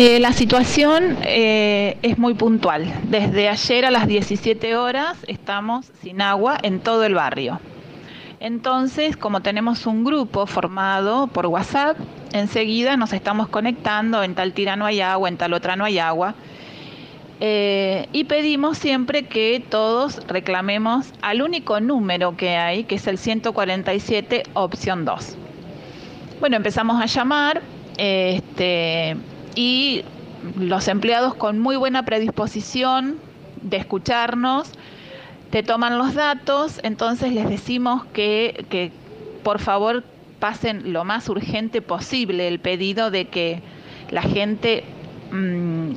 Eh, la situación eh, es muy puntual. Desde ayer a las 17 horas estamos sin agua en todo el barrio. Entonces, como tenemos un grupo formado por WhatsApp, enseguida nos estamos conectando, en tal tira no hay agua, en tal otra no hay agua. Eh, y pedimos siempre que todos reclamemos al único número que hay, que es el 147, opción 2. Bueno, empezamos a llamar este, y los empleados con muy buena predisposición de escucharnos, te toman los datos, entonces les decimos que, que por favor pasen lo más urgente posible el pedido de que la gente mm,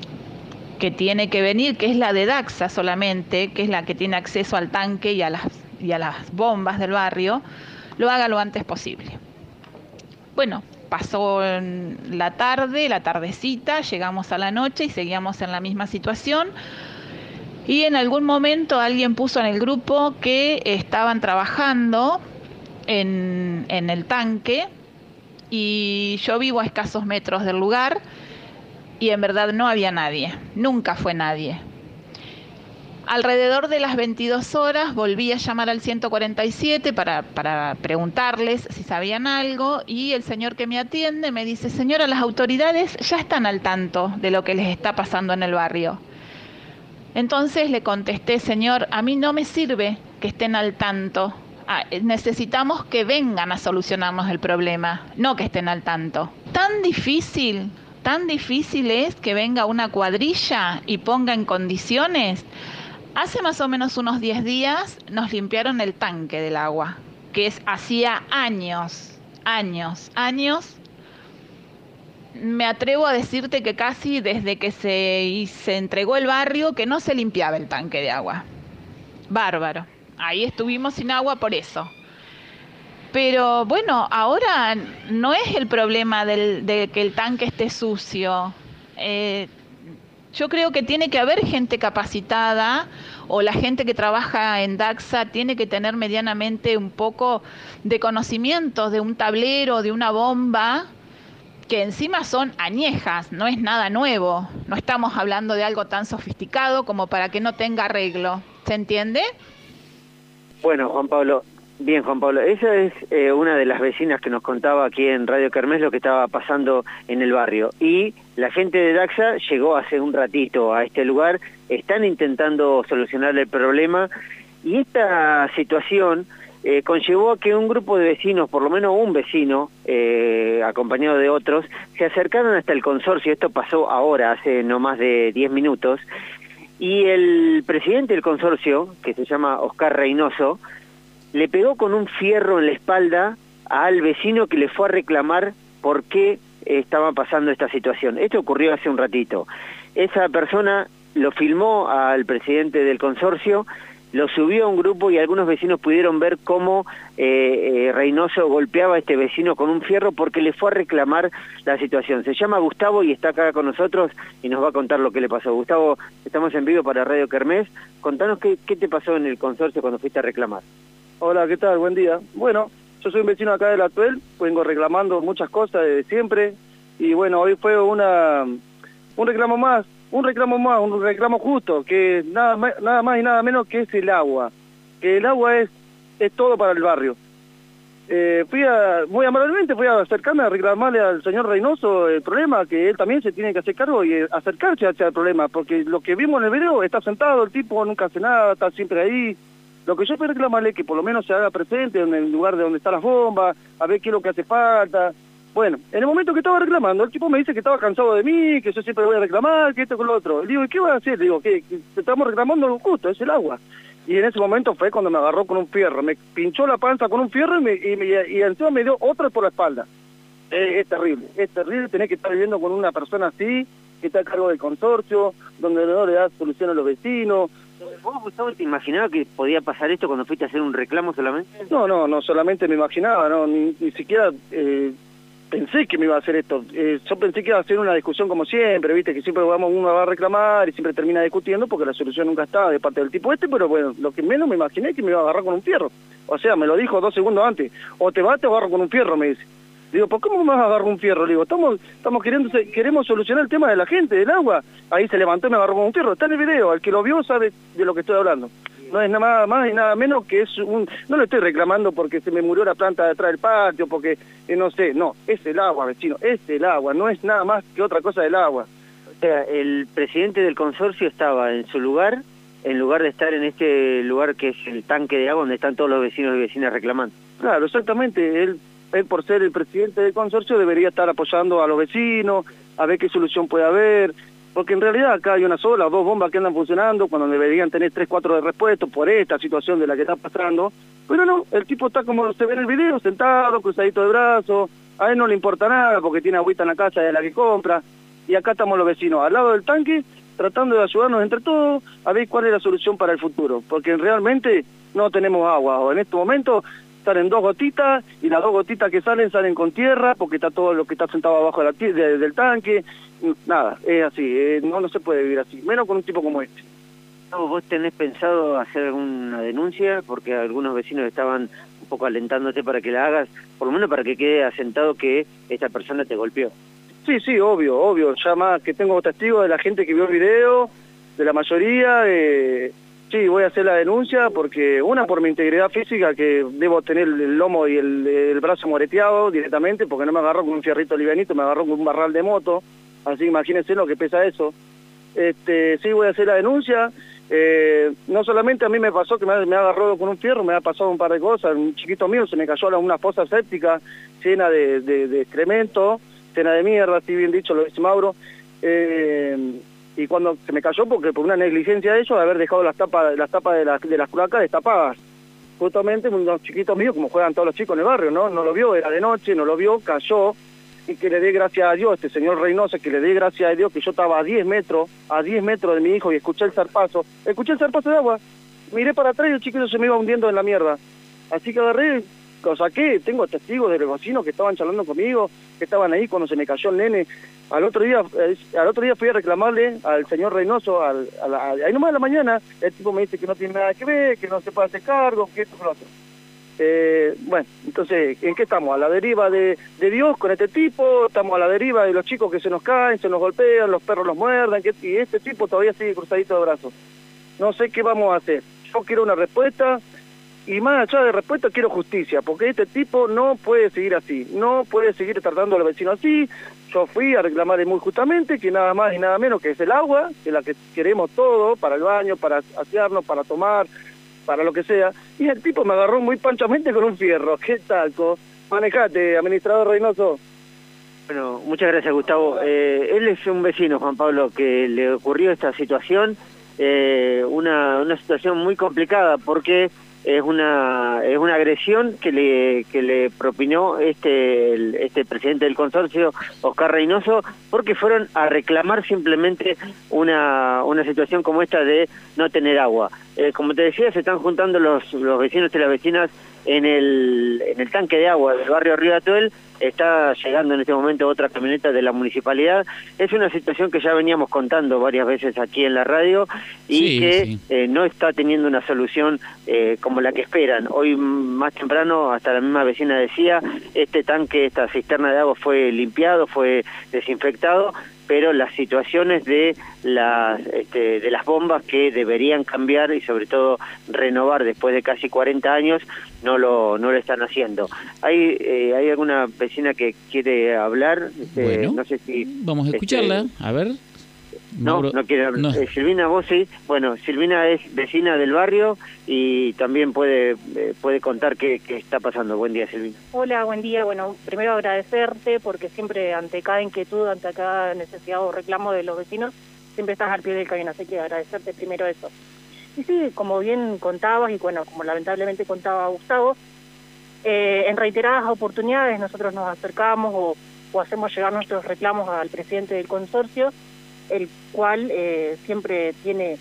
que tiene que venir, que es la de Daxa solamente, que es la que tiene acceso al tanque y a las, y a las bombas del barrio, lo haga lo antes posible. Bueno, pasó la tarde, la tardecita, llegamos a la noche y seguíamos en la misma situación. Y en algún momento alguien puso en el grupo que estaban trabajando en, en el tanque y yo vivo a escasos metros del lugar y en verdad no había nadie, nunca fue nadie. Alrededor de las 22 horas volví a llamar al 147 para, para, preguntarles si sabían algo y el señor que me atiende me dice, señora, las autoridades ya están al tanto de lo que les está pasando en el barrio. Entonces le contesté, señor, a mí no me sirve que estén al tanto. Ah, necesitamos que vengan a solucionarnos el problema, no que estén al tanto. Tan difícil, tan difícil es que venga una cuadrilla y ponga en condiciones. Hace más o menos unos 10 días nos limpiaron el tanque del agua, que es hacía años, años, años me atrevo a decirte que casi desde que se, se entregó el barrio que no se limpiaba el tanque de agua. Bárbaro. Ahí estuvimos sin agua por eso. Pero bueno, ahora no es el problema de que el tanque esté sucio. Eh, yo creo que tiene que haber gente capacitada o la gente que trabaja en DAXA tiene que tener medianamente un poco de conocimiento de un tablero, de una bomba, que encima son añejas, no es nada nuevo. No estamos hablando de algo tan sofisticado como para que no tenga arreglo. ¿Se entiende? Bueno, Juan Pablo, bien Juan Pablo, esa es eh, una de las vecinas que nos contaba aquí en Radio Kermés lo que estaba pasando en el barrio. Y la gente de Daxa llegó hace un ratito a este lugar, están intentando solucionar el problema. Y esta situación eh, conllevó a que un grupo de vecinos, por lo menos un vecino, eh, acompañado de otros, se acercaron hasta el consorcio, esto pasó ahora, hace no más de 10 minutos, y el presidente del consorcio, que se llama Oscar Reynoso, le pegó con un fierro en la espalda al vecino que le fue a reclamar por qué estaba pasando esta situación. Esto ocurrió hace un ratito. Esa persona lo filmó al presidente del consorcio, lo subió a un grupo y algunos vecinos pudieron ver cómo eh, eh, Reynoso golpeaba a este vecino con un fierro porque le fue a reclamar la situación. Se llama Gustavo y está acá con nosotros y nos va a contar lo que le pasó. Gustavo, estamos en vivo para Radio Kermés. Contanos qué, qué te pasó en el consorcio cuando fuiste a reclamar. Hola, ¿qué tal? Buen día. Bueno, yo soy un vecino acá de la Tuel, vengo reclamando muchas cosas desde siempre y bueno, hoy fue una un reclamo más un reclamo más, un reclamo justo, que nada más, nada más y nada menos que es el agua, que el agua es, es todo para el barrio. Eh, fui a, muy amablemente fui a acercarme a reclamarle al señor Reynoso el problema, que él también se tiene que hacer cargo y acercarse hacia el problema, porque lo que vimos en el video está sentado, el tipo nunca hace nada, está siempre ahí. Lo que yo reclamarle es que por lo menos se haga presente en el lugar de donde están las bombas, a ver qué es lo que hace falta, bueno, en el momento que estaba reclamando, el tipo me dice que estaba cansado de mí, que yo siempre voy a reclamar, que esto con lo otro. Le digo, ¿y qué voy a hacer? Le digo, que, estamos reclamando lo justo, es el agua. Y en ese momento fue cuando me agarró con un fierro, me pinchó la panza con un fierro y, me, y, encima me dio otro por la espalda. es terrible, es terrible tener que estar viviendo con una persona así, que está a cargo del consorcio, donde no le da solución a los vecinos, ¿Vos, Gustavo, te imaginabas que podía pasar esto cuando fuiste a hacer un reclamo solamente? No, no, no solamente me imaginaba, no, ni, ni siquiera eh, pensé que me iba a hacer esto. Eh, yo pensé que iba a ser una discusión como siempre, viste, que siempre vamos uno va a reclamar y siempre termina discutiendo porque la solución nunca estaba de parte del tipo este, pero bueno, lo que menos me imaginé es que me iba a agarrar con un fierro. O sea, me lo dijo dos segundos antes, o te vas te agarro con un fierro, me dice. Digo, ¿por cómo me vas a agarrar un fierro? Le digo, estamos, estamos queriendo, queremos solucionar el tema de la gente, del agua. Ahí se levantó y me agarró con un fierro. Está en el video, el que lo vio sabe de lo que estoy hablando. No es nada más y nada menos que es un... No lo estoy reclamando porque se me murió la planta detrás del patio, porque eh, no sé, no, es el agua, vecino, es el agua, no es nada más que otra cosa del agua. O sea, el presidente del consorcio estaba en su lugar, en lugar de estar en este lugar que es el tanque de agua donde están todos los vecinos y vecinas reclamando. Claro, exactamente, él él por ser el presidente del consorcio debería estar apoyando a los vecinos, a ver qué solución puede haber, porque en realidad acá hay una sola, dos bombas que andan funcionando cuando deberían tener tres, cuatro de repuesto por esta situación de la que está pasando, pero no, el tipo está como se ve en el video, sentado, cruzadito de brazos, a él no le importa nada porque tiene agüita en la casa de la que compra, y acá estamos los vecinos al lado del tanque tratando de ayudarnos entre todos a ver cuál es la solución para el futuro, porque realmente no tenemos agua, o en este momento salen dos gotitas y las dos gotitas que salen salen con tierra porque está todo lo que está sentado abajo de la, del tanque. Nada, es así, eh, no, no se puede vivir así, menos con un tipo como este. ¿Vos tenés pensado hacer alguna denuncia? Porque algunos vecinos estaban un poco alentándote para que la hagas, por lo menos para que quede asentado que esta persona te golpeó. Sí, sí, obvio, obvio. Ya más que tengo testigos de la gente que vio el video, de la mayoría, eh, Sí, voy a hacer la denuncia porque, una, por mi integridad física, que debo tener el lomo y el, brazo moreteado directamente, porque no me agarró con un fierrito livianito, me agarró con un barral de moto, así imagínense lo que pesa eso. Este, sí, voy a hacer la denuncia. Eh, no solamente a mí me pasó que me, me agarró con un fierro, me ha pasado un par de cosas. Un chiquito mío se me cayó a una fosa séptica llena de, excremento, llena de mierda, así bien dicho lo dice Mauro. Eh, y cuando se me cayó porque por una negligencia de ellos de haber dejado las tapas las tapas de, las de las cloacas destapadas. Justamente unos chiquitos míos como juegan todos los chicos en el barrio no no lo vio era de noche no lo vio cayó. Y que le dé gracias a Dios este señor Reynoso que le dé gracias a Dios que yo estaba a 10 metros a 10 metros de mi hijo y escuché el zarpazo. Escuché el zarpazo de agua. Miré para atrás y el chiquito se me iba hundiendo en la mierda. Así que agarré lo saqué, tengo testigos de los vecinos que estaban charlando conmigo, que estaban ahí cuando se me cayó el nene. Al otro día eh, al otro día fui a reclamarle al señor Reynoso, al, ahí nomás de la mañana, el tipo me dice que no tiene nada que ver, que no se puede hacer cargo, que esto, que lo otro. Eh, bueno, entonces, ¿en qué estamos? ¿A la deriva de, Dios con este tipo? ¿Estamos a la deriva de los chicos que se nos caen, se nos golpean, los perros los muerden? Y este tipo todavía sigue cruzadito de brazos. No sé qué vamos a hacer. Yo quiero una respuesta y más allá de respuesta quiero justicia, porque este tipo no puede seguir así, no puede seguir tratando a los vecinos así. Yo fui a reclamarle muy justamente que nada más y nada menos que es el agua, que es la que queremos todo, para el baño, para asearnos, para tomar, para lo que sea. Y el tipo me agarró muy panchamente con un fierro. ¿Qué talco? Manejate, administrador Reynoso. Bueno, muchas gracias Gustavo. Eh, él es un vecino, Juan Pablo, que le ocurrió esta situación, eh, una, una situación muy complicada, porque es una es una agresión que le que le propinó este este presidente del consorcio Oscar Reynoso porque fueron a reclamar simplemente una una situación como esta de no tener agua. Eh, como te decía se están juntando los los vecinos y las vecinas en el en el tanque de agua del barrio Río Atuel está llegando en este momento otra camioneta de la municipalidad. Es una situación que ya veníamos contando varias veces aquí en la radio y que eh, no está teniendo una solución eh, como la que esperan. Hoy más temprano, hasta la misma vecina decía, este tanque, esta cisterna de agua fue limpiado, fue desinfectado, pero las situaciones de las este, de las bombas que deberían cambiar y sobre todo renovar después de casi 40 años no lo no lo están haciendo. Hay eh, hay alguna vecina que quiere hablar, este, no sé si vamos a escucharla, este, a ver. No, no quiere hablar. Eh, Silvina, vos sí. Bueno, Silvina es vecina del barrio y también puede eh, puede contar qué, qué, está pasando. Buen día, Silvina. Hola, buen día. Bueno, primero agradecerte porque siempre ante cada inquietud, ante cada necesidad o reclamo de los vecinos, siempre estás al pie del cañón. Así que agradecerte primero eso. Y sí, como bien contabas y bueno, como lamentablemente contaba Gustavo, eh, en reiteradas oportunidades nosotros nos acercamos o, hacemos llegar nuestros reclamos al presidente del consorcio el cual eh, siempre tiene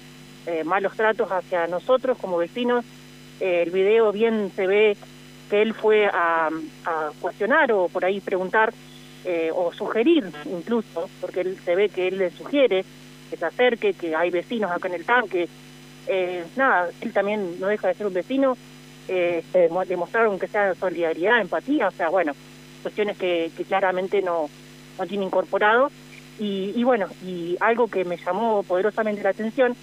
eh, malos tratos hacia nosotros como vecinos. El video bien se ve que él fue a, cuestionar o por ahí preguntar o sugerir incluso, porque él se ve que él le sugiere que se acerque, que hay vecinos acá en el tanque. nada, él también no deja de ser un vecino. Demostraron que sea solidaridad, empatía, o sea, bueno, cuestiones que, claramente no, no tiene incorporado. Y, bueno, y algo que me llamó poderosamente la atención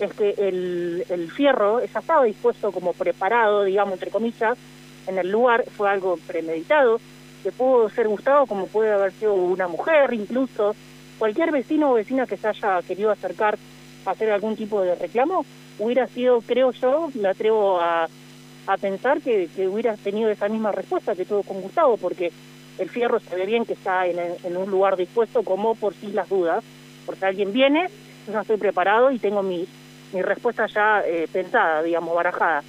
es que el, el fierro ya estaba dispuesto como preparado, digamos, entre comillas, en el lugar, fue algo premeditado, que pudo ser gustado como puede haber sido una mujer, incluso cualquier vecino o vecina que se haya querido acercar a hacer algún tipo de reclamo, hubiera sido, creo yo, me atrevo a, a pensar que, que tenido esa misma respuesta que tuvo con Gustavo, porque el fierro se ve bien que está en, un lugar dispuesto como por si las dudas, porque alguien viene, yo ya estoy preparado y tengo mi, mi respuesta ya eh, pensada, digamos, barajada.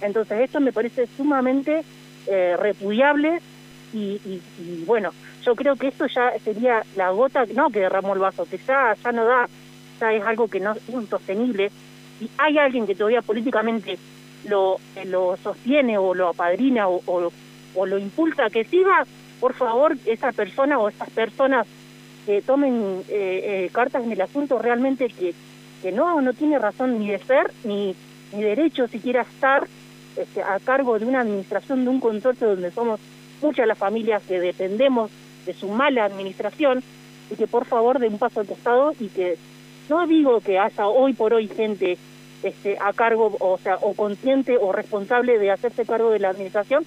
Entonces esto me parece sumamente eh, repudiable y, bueno, yo creo que esto ya sería la gota, no que derramó el vaso, que ya, ya no da, ya es algo que no es insostenible. Y hay alguien que todavía políticamente lo, lo sostiene o lo apadrina o, lo impulsa que siga, por favor, esa persona o esas personas que tomen eh, eh, cartas en el asunto realmente que, que no, no tiene razón ni de ser ni, ni derecho siquiera estar este, a cargo de una administración, de un consorcio donde somos muchas las familias que dependemos de su mala administración y que por favor den un paso al costado y que no digo que haya hoy por hoy gente este, a cargo, o sea, o consciente o responsable de hacerse cargo de la administración,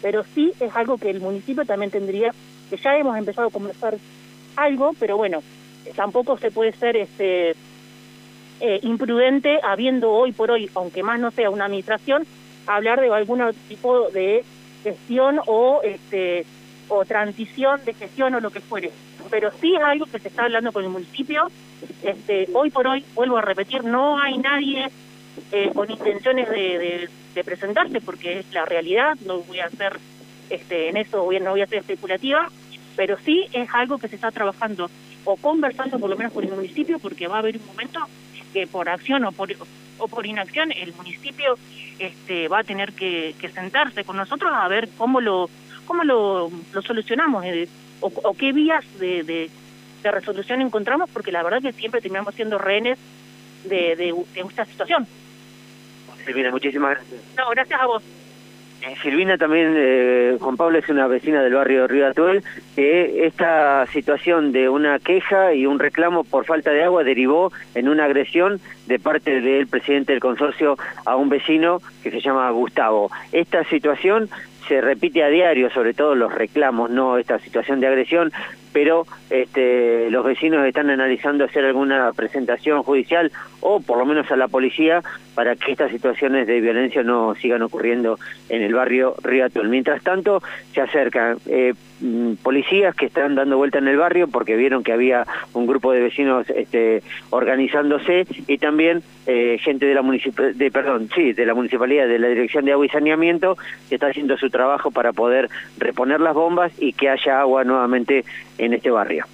pero sí es algo que el municipio también tendría, que ya hemos empezado a conversar algo, pero bueno, tampoco se puede ser este eh, imprudente habiendo hoy por hoy, aunque más no sea una administración, hablar de algún tipo de gestión o este o transición de gestión o lo que fuere. Pero sí es algo que se está hablando con el municipio. Este, hoy por hoy, vuelvo a repetir, no hay nadie eh, con intenciones de, presentarse porque es la realidad, no voy a hacer este, en eso, no voy a ser especulativa, pero sí es algo que se está trabajando o conversando por lo menos con el municipio porque va a haber un momento que por acción o por, o por inacción el municipio este, va a tener que, sentarse con nosotros a ver cómo lo cómo lo solucionamos o, qué vías de, de, resolución encontramos, porque la verdad que siempre terminamos siendo rehenes de, de, de esta situación. Silvina, muchísimas gracias. No, gracias a vos. Eh, Silvina también, eh, Juan Pablo es una vecina del barrio de Río Atuel, que esta situación de una queja y un reclamo por falta de agua derivó en una agresión de parte del presidente del consorcio a un vecino que se llama Gustavo. Esta situación se repite a diario, sobre todo los reclamos, no esta situación de agresión, pero este, los vecinos están analizando hacer alguna presentación judicial o por lo menos a la policía para que estas situaciones de violencia no sigan ocurriendo en el barrio Riatul. Mientras tanto, se acercan eh, mm, policías que están dando vuelta en el barrio porque vieron que había un grupo de vecinos este, organizándose y también eh, gente de la de perdón, sí, de la municipalidad, de la Dirección de Agua y Saneamiento que está haciendo su trabajo para poder reponer las bombas y que haya agua nuevamente en este barrio.